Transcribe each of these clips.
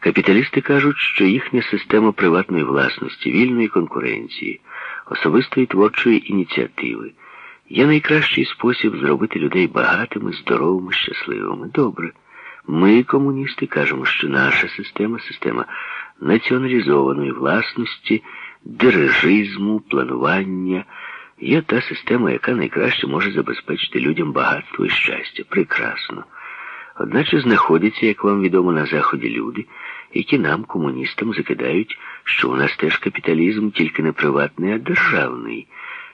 Капіталісти кажуть, що їхня система приватної власності, вільної конкуренції, особистої творчої ініціативи є найкращий спосіб зробити людей багатими, здоровими, щасливими. Добре. Ми, комуністи, кажемо, що наша система система націоналізованої власності, дирижизму, планування є та система, яка найкраще може забезпечити людям багатство і щастя. Прекрасно. Одначе знаходяться, як вам відомо, на Заході люди, які нам, комуністам, закидають, що у нас теж капіталізм тільки не приватний, а державний,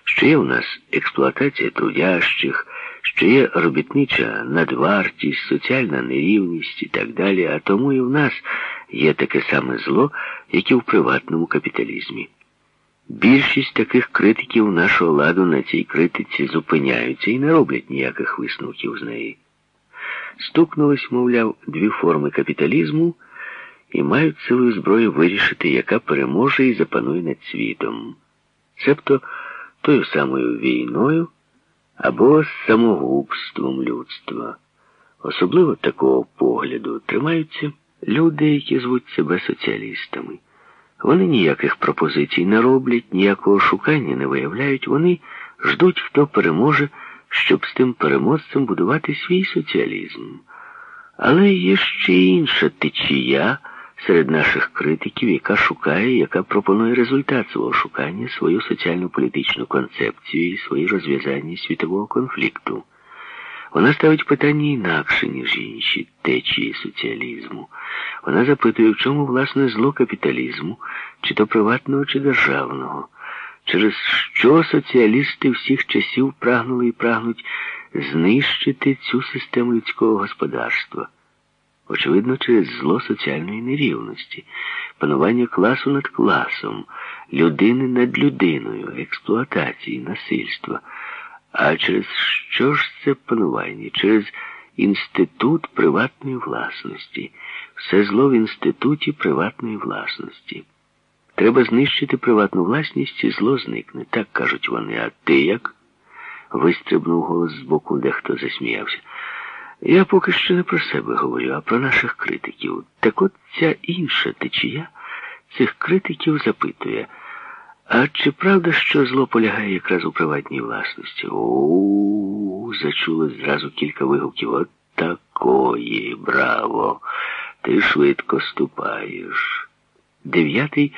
що є у нас експлуатація трудящих, що є робітнича надвартість, соціальна нерівність і так далі, а тому і в нас є таке саме зло, як і в приватному капіталізмі. Більшість таких критиків нашого ладу на цій критиці зупиняються і не роблять ніяких висновків з неї. Стукнулись, мовляв, дві форми капіталізму і мають силою зброї вирішити, яка переможе і запанує над світом. Себто тою самою війною або самогубством людства. Особливо такого погляду тримаються люди, які звуть себе соціалістами. Вони ніяких пропозицій не роблять, ніякого шукання не виявляють, вони ждуть, хто переможе, щоб з тим переможцем будувати свій соціалізм. Але є ще інша течія серед наших критиків, яка шукає, яка пропонує результат свого шукання, свою соціально-політичну концепцію і свої розв'язання світового конфлікту. Вона ставить питання інакше, ніж інші течії соціалізму. Вона запитує, в чому власне зло капіталізму, чи то приватного, чи державного, через що соціалісти всіх часів прагнули і прагнуть знищити цю систему людського господарства. Очевидно, через зло соціальної нерівності, панування класу над класом, людини над людиною, експлуатації, насильства. А через що ж це панування? Через інститут приватної власності. Все зло в інституті приватної власності. Треба знищити приватну власність і зло зникне. Так кажуть вони. А ти як? Вистрибнув голос з боку, дехто засміявся. Я поки що не про себе говорю, а про наших критиків. Так от ця інша течія цих критиків запитує. А чи правда, що зло полягає якраз у приватній власності? У, зачулось зразу кілька вигуків. От такої, браво! Ти швидко ступаєш. Дев'ятий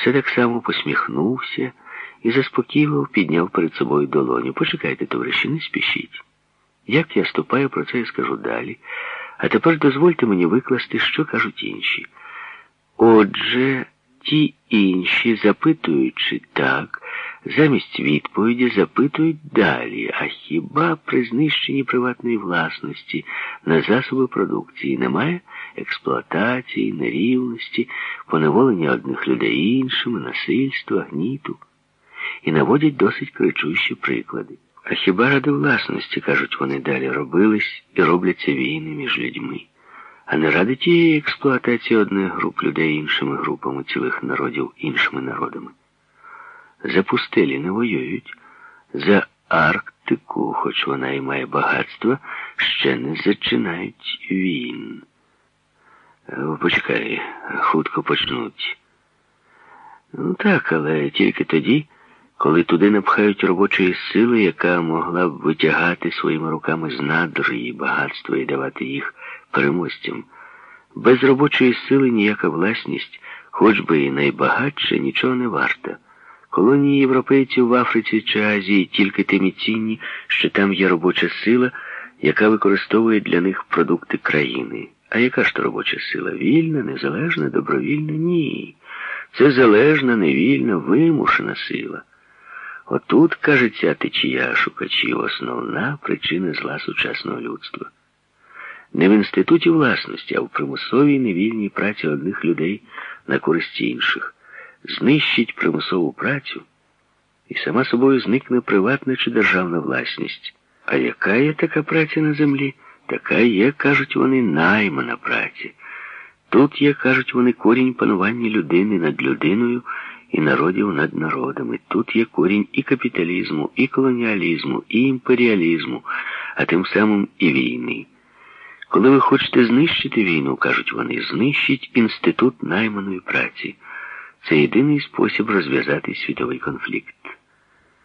все так само посміхнувся і заспокійливо підняв перед собою долоню. Почекайте, товариші, не спішіть. Як я ступаю, про це я скажу далі. А тепер дозвольте мені викласти, що кажуть інші. Отже, ті інші, запитуючи так, замість відповіді запитують далі, а хіба при знищенні приватної власності на засоби продукції немає експлуатації, нерівності, поневолення одних людей іншими, насильства, гніту? І наводять досить кричущі приклади. А хіба ради власності, кажуть вони далі, робились і робляться війни між людьми, а не ради тієї експлуатації одних груп людей іншими групами цілих народів іншими народами. За пустелі не воюють, за Арктику, хоч вона і має багатство, ще не зачинають війн. Почекай, хутко почнуть. Ну так, але тільки тоді коли туди напхають робочої сили, яка могла б витягати своїми руками з надр її багатства і давати їх переможцям. Без робочої сили ніяка власність, хоч би і найбагатша, нічого не варта. Колонії європейців в Африці чи Азії тільки тим цінні, що там є робоча сила, яка використовує для них продукти країни. А яка ж то робоча сила? Вільна, незалежна, добровільна? Ні. Це залежна, невільна, вимушена сила. Отут, каже ця течія шукачів, основна причина зла сучасного людства. Не в інституті власності, а в примусовій невільній праці одних людей на користь інших. Знищить примусову працю, і сама собою зникне приватна чи державна власність. А яка є така праця на землі? Така є, кажуть вони, наймана праця. Тут є, кажуть вони, корінь панування людини над людиною і народів над народами. Тут є корінь і капіталізму, і колоніалізму, і імперіалізму, а тим самим і війни. Коли ви хочете знищити війну, кажуть вони, знищіть інститут найманої праці. Це єдиний спосіб розв'язати світовий конфлікт.